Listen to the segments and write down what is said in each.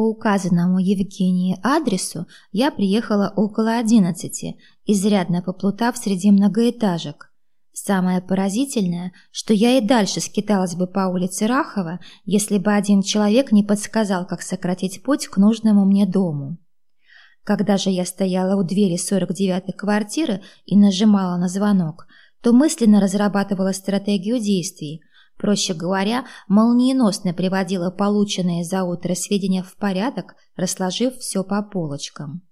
По указанному Евгении адресу я приехала около одиннадцати, изрядно поплутав среди многоэтажек. Самое поразительное, что я и дальше скиталась бы по улице Рахова, если бы один человек не подсказал, как сократить путь к нужному мне дому. Когда же я стояла у двери 49-й квартиры и нажимала на звонок, то мысленно разрабатывала стратегию действий. Проще говоря, молниеносно приводила полученные за утро сведения в порядок, расложив все по полочкам.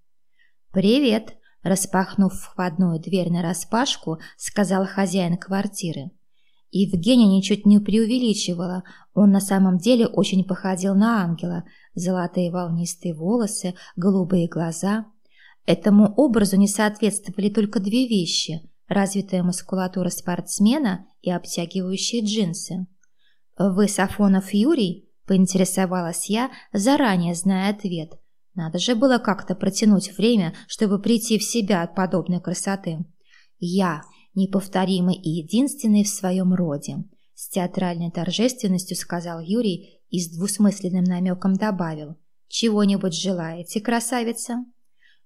«Привет!» – распахнув входную дверь нараспашку, сказал хозяин квартиры. Евгения ничуть не преувеличивала, он на самом деле очень походил на ангела. Золотые волнистые волосы, голубые глаза. Этому образу не соответствовали только две вещи – развитая мускулатура спортсмена и обтягивающие джинсы. «Вы Сафонов Юрий?» – поинтересовалась я, заранее зная ответ. Надо же было как-то протянуть время, чтобы прийти в себя от подобной красоты. «Я – неповторимый и единственный в своем роде», – с театральной торжественностью сказал Юрий и с двусмысленным намеком добавил. «Чего-нибудь желаете, красавица?»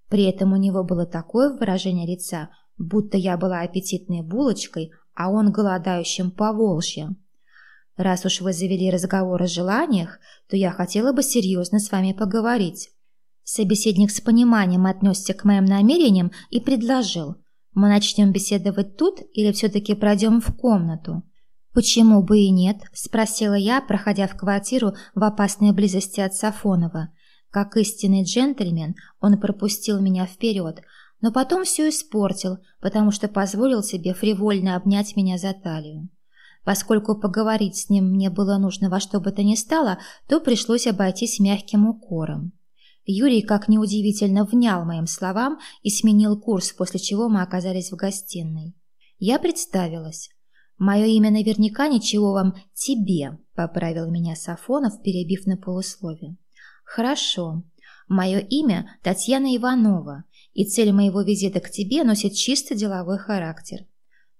При этом у него было такое выражение лица, будто я была аппетитной булочкой, а он голодающим по волжье. Раз уж вы завели разговор о желаниях, то я хотела бы серьезно с вами поговорить. Собеседник с пониманием отнесся к моим намерениям и предложил. Мы начнем беседовать тут или все-таки пройдем в комнату? Почему бы и нет? Спросила я, проходя в квартиру в опасной близости от Сафонова. Как истинный джентльмен, он пропустил меня вперед, но потом все испортил, потому что позволил себе фривольно обнять меня за талию. Поскольку поговорить с ним мне было нужно во что бы то ни стало, то пришлось обойтись мягким укором. Юрий, как неудивительно, внял моим словам и сменил курс, после чего мы оказались в гостиной. Я представилась. «Мое имя наверняка ничего вам тебе», — поправил меня Сафонов, перебив на полусловие. «Хорошо. Мое имя Татьяна Иванова, и цель моего визита к тебе носит чисто деловой характер.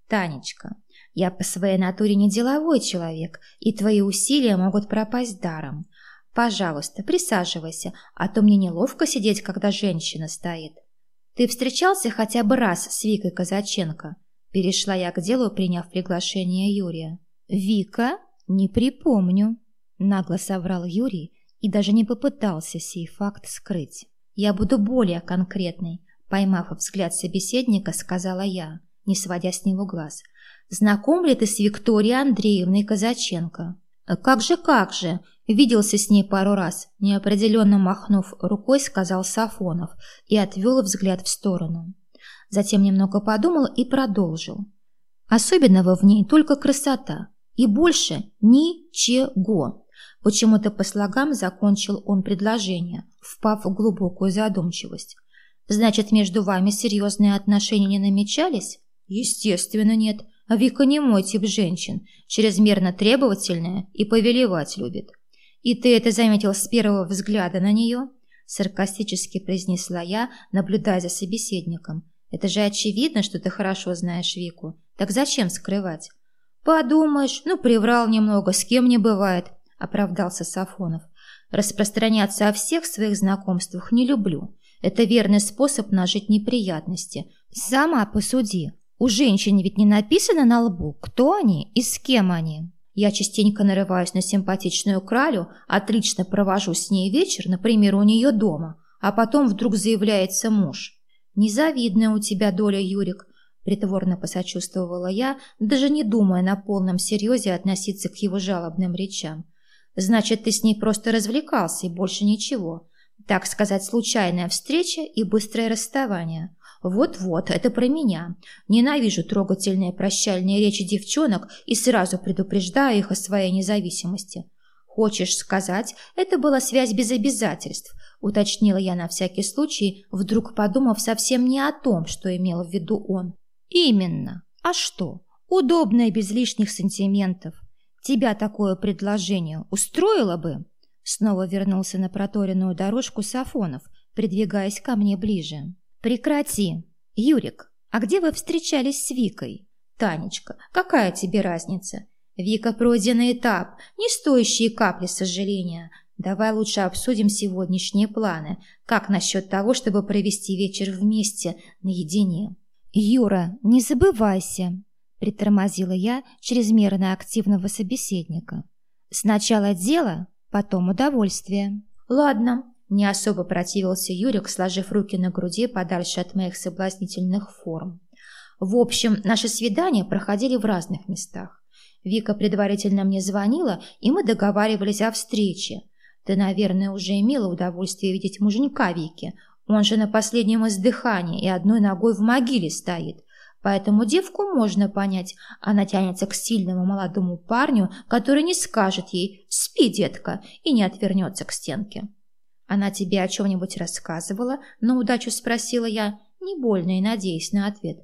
Танечка, я по своей натуре не деловой человек, и твои усилия могут пропасть даром. Пожалуйста, присаживайся, а то мне неловко сидеть, когда женщина стоит. Ты встречался хотя бы раз с Викой Казаченко? Перешла я к делу, приняв приглашение Юрия. Вика? Не припомню. Нагло соврал Юрий и даже не попытался сей факт скрыть. «Я буду более конкретной», — поймав взгляд собеседника, сказала я, не сводя с него глаз. «Знаком ли ты с Викторией Андреевной Казаченко?» «Как же, как же!» Виделся с ней пару раз, неопределенно махнув рукой, сказал Сафонов и отвел взгляд в сторону. Затем немного подумал и продолжил. Особенного в ней только красота, и больше ничего. Почему-то по слогам закончил он предложение, впав в глубокую задумчивость. «Значит, между вами серьезные отношения не намечались?» «Естественно, нет. Вика не мой тип женщин, чрезмерно требовательная и повелевать любит». «И ты это заметил с первого взгляда на нее?» Саркастически произнесла я, наблюдая за собеседником. «Это же очевидно, что ты хорошо знаешь Вику. Так зачем скрывать?» «Подумаешь, ну, приврал немного, с кем не бывает оправдался Сафонов. Распространяться о всех своих знакомствах не люблю. Это верный способ нажить неприятности. Сама посуди. У женщин ведь не написано на лбу, кто они и с кем они. Я частенько нарываюсь на симпатичную кралю, отлично провожу с ней вечер, например, у нее дома, а потом вдруг заявляется муж. Незавидная у тебя доля, Юрик, притворно посочувствовала я, даже не думая на полном серьезе относиться к его жалобным речам. Значит, ты с ней просто развлекался и больше ничего. Так сказать, случайная встреча и быстрое расставание. Вот-вот, это про меня. Ненавижу трогательные прощальные речи девчонок и сразу предупреждаю их о своей независимости. Хочешь сказать, это была связь без обязательств, уточнила я на всякий случай, вдруг подумав совсем не о том, что имел в виду он. Именно. А что? Удобно и без лишних сантиментов. Тебя такое предложение устроило бы?» Снова вернулся на проторенную дорожку Сафонов, придвигаясь ко мне ближе. «Прекрати! Юрик, а где вы встречались с Викой?» «Танечка, какая тебе разница? Вика пройденный этап, не стоящие капли сожаления. Давай лучше обсудим сегодняшние планы. Как насчет того, чтобы провести вечер вместе, наедине? Юра, не забывайся, притормозила я чрезмерно активного собеседника. Сначала дело, потом удовольствие. Ладно, не особо противился Юрик, сложив руки на груди подальше от моих соблазнительных форм. В общем, наши свидания проходили в разных местах. Вика предварительно мне звонила, и мы договаривались о встрече. Ты, наверное, уже имела удовольствие видеть муженька Вики. Он же на последнем издыхании и одной ногой в могиле стоит. Поэтому девку можно понять. Она тянется к сильному молодому парню, который не скажет ей «спи, детка» и не отвернется к стенке. Она тебе о чем-нибудь рассказывала? На удачу спросила я, не больно и надеясь на ответ.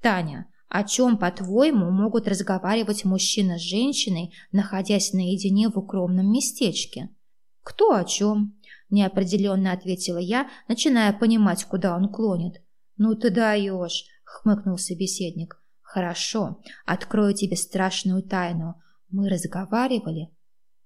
Таня, о чем, по-твоему, могут разговаривать мужчина с женщиной, находясь наедине в укромном местечке? Кто о чем? Неопределенно ответила я, начиная понимать, куда он клонит. Ну ты даешь, хмыкнул собеседник. Хорошо, открою тебе страшную тайну. Мы разговаривали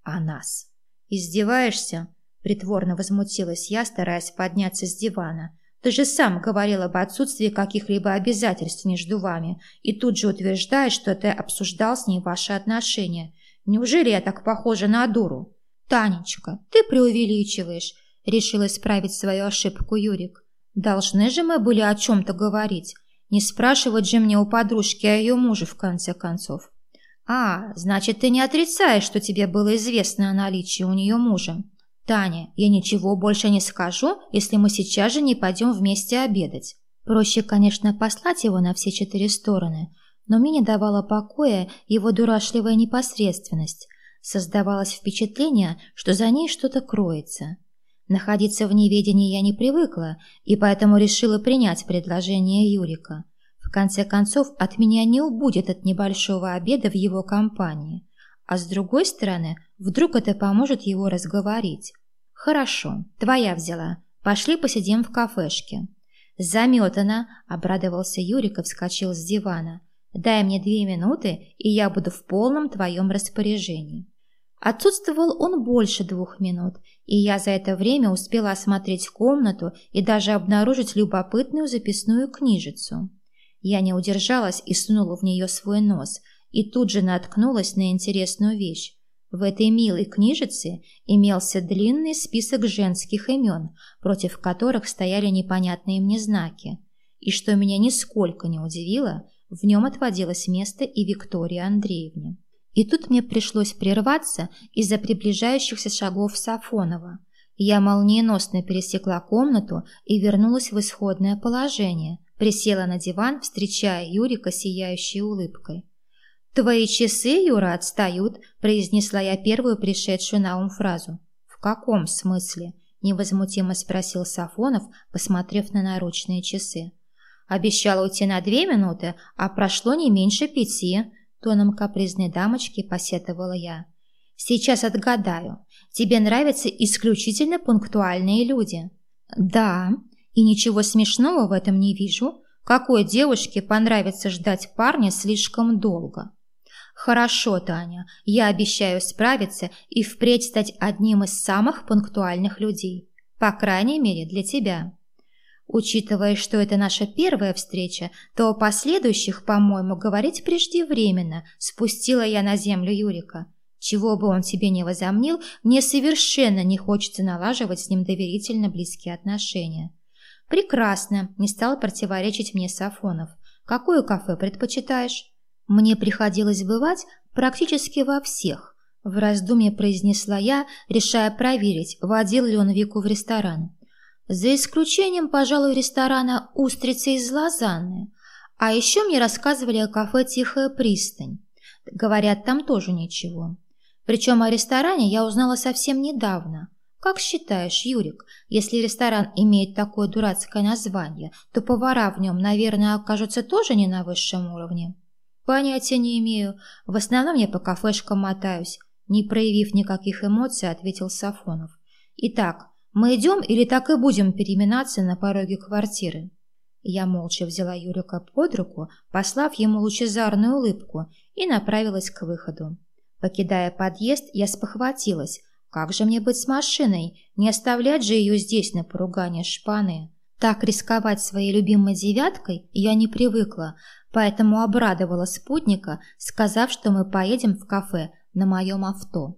о нас. Издеваешься? Притворно возмутилась я, стараясь подняться с дивана. Ты же сам говорил об отсутствии каких-либо обязательств между вами, и тут же утверждаешь, что ты обсуждал с ней ваши отношения. Неужели я так похожа на дуру? Танечка, ты преувеличиваешь, решил исправить свою ошибку Юрик. Должны же мы были о чем-то говорить. Не спрашивать же мне у подружки о ее муже, в конце концов. А, значит, ты не отрицаешь, что тебе было известно о наличии у нее мужа. «Таня, я ничего больше не скажу, если мы сейчас же не пойдем вместе обедать». Проще, конечно, послать его на все четыре стороны, но мне не давала покоя его дурашливая непосредственность. Создавалось впечатление, что за ней что-то кроется. Находиться в неведении я не привыкла, и поэтому решила принять предложение Юрика. В конце концов, от меня не убудет от небольшого обеда в его компании. А с другой стороны, вдруг это поможет его разговорить. «Хорошо, твоя взяла. Пошли посидим в кафешке». «Заметано», — обрадовался Юрик и вскочил с дивана. «Дай мне две минуты, и я буду в полном твоем распоряжении». Отсутствовал он больше двух минут, и я за это время успела осмотреть комнату и даже обнаружить любопытную записную книжицу. Я не удержалась и сунула в нее свой нос — и тут же наткнулась на интересную вещь. В этой милой книжице имелся длинный список женских имен, против которых стояли непонятные мне знаки. И что меня нисколько не удивило, в нем отводилось место и Виктории Андреевне. И тут мне пришлось прерваться из-за приближающихся шагов Сафонова. Я молниеносно пересекла комнату и вернулась в исходное положение, присела на диван, встречая Юрика сияющей улыбкой. «Твои часы, Юра, отстают», – произнесла я первую пришедшую на ум фразу. «В каком смысле?» – невозмутимо спросил Сафонов, посмотрев на наручные часы. «Обещала уйти на две минуты, а прошло не меньше пяти», – тоном капризной дамочки посетовала я. «Сейчас отгадаю. Тебе нравятся исключительно пунктуальные люди?» «Да, и ничего смешного в этом не вижу. Какой девушке понравится ждать парня слишком долго?» «Хорошо, Таня, я обещаю справиться и впредь стать одним из самых пунктуальных людей. По крайней мере, для тебя». Учитывая, что это наша первая встреча, то о последующих, по-моему, говорить преждевременно, спустила я на землю Юрика. Чего бы он себе не возомнил, мне совершенно не хочется налаживать с ним доверительно близкие отношения. Прекрасно, не стал противоречить мне Сафонов. Какое кафе предпочитаешь? Мне приходилось бывать практически во всех. В раздумье произнесла я, решая проверить, водил ли он Вику в ресторан. За исключением, пожалуй, ресторана «Устрицы из Лозанны». А еще мне рассказывали о кафе «Тихая пристань». Говорят, там тоже ничего. Причем о ресторане я узнала совсем недавно. Как считаешь, Юрик, если ресторан имеет такое дурацкое название, то повара в нем, наверное, окажутся тоже не на высшем уровне? «Понятия не имею. В основном я по кафешкам мотаюсь», не проявив никаких эмоций, ответил Сафонов. «Итак, мы идем или так и будем переминаться на пороге квартиры?» Я молча взяла Юрика под руку, послав ему лучезарную улыбку, и направилась к выходу. Покидая подъезд, я спохватилась. Как же мне быть с машиной? Не оставлять же ее здесь на поругание шпаны. Так рисковать своей любимой девяткой я не привыкла, поэтому обрадовала спутника, сказав, что мы поедем в кафе на моем авто.